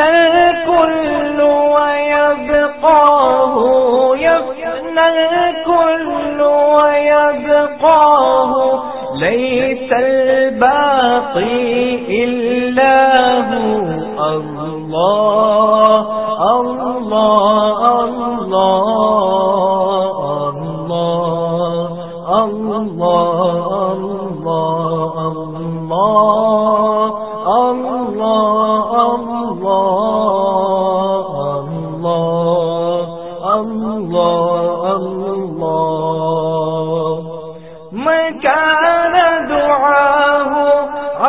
الكل ويبقاه يفنى الكل ليس الباقي إلا هو الله الله الله الله الله الله الله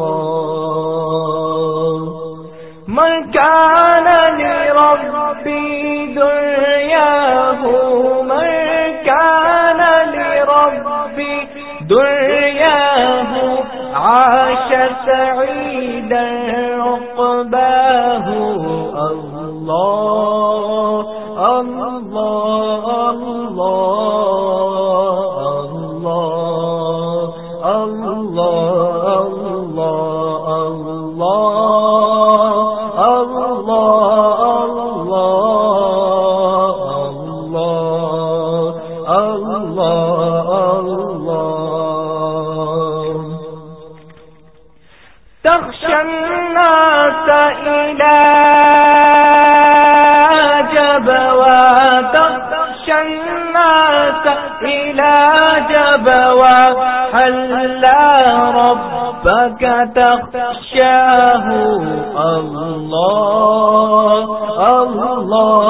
الله. من كان لربي دنياه، من كان لربي دنياه. عاش سعيدا عقباه. الله الله الله الله. ربك تخشاه؟ الله الله.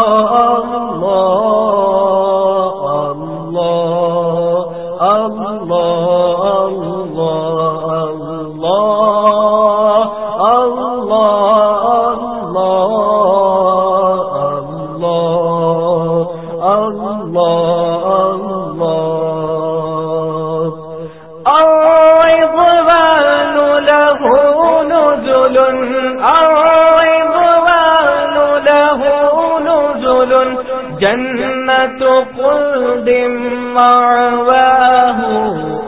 جنت خلد معواه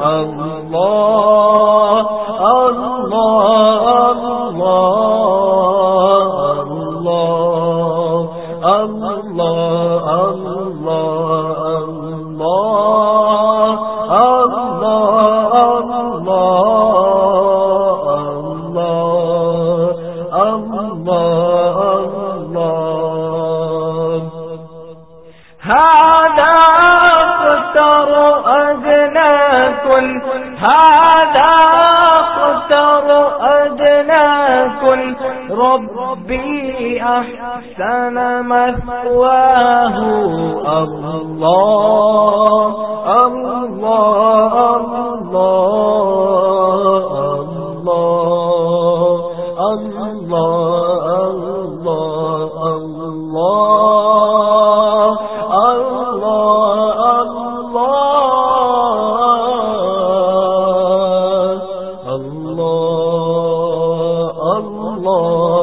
الله هذا ربي أحسن مثواه. الله الله الله اللہ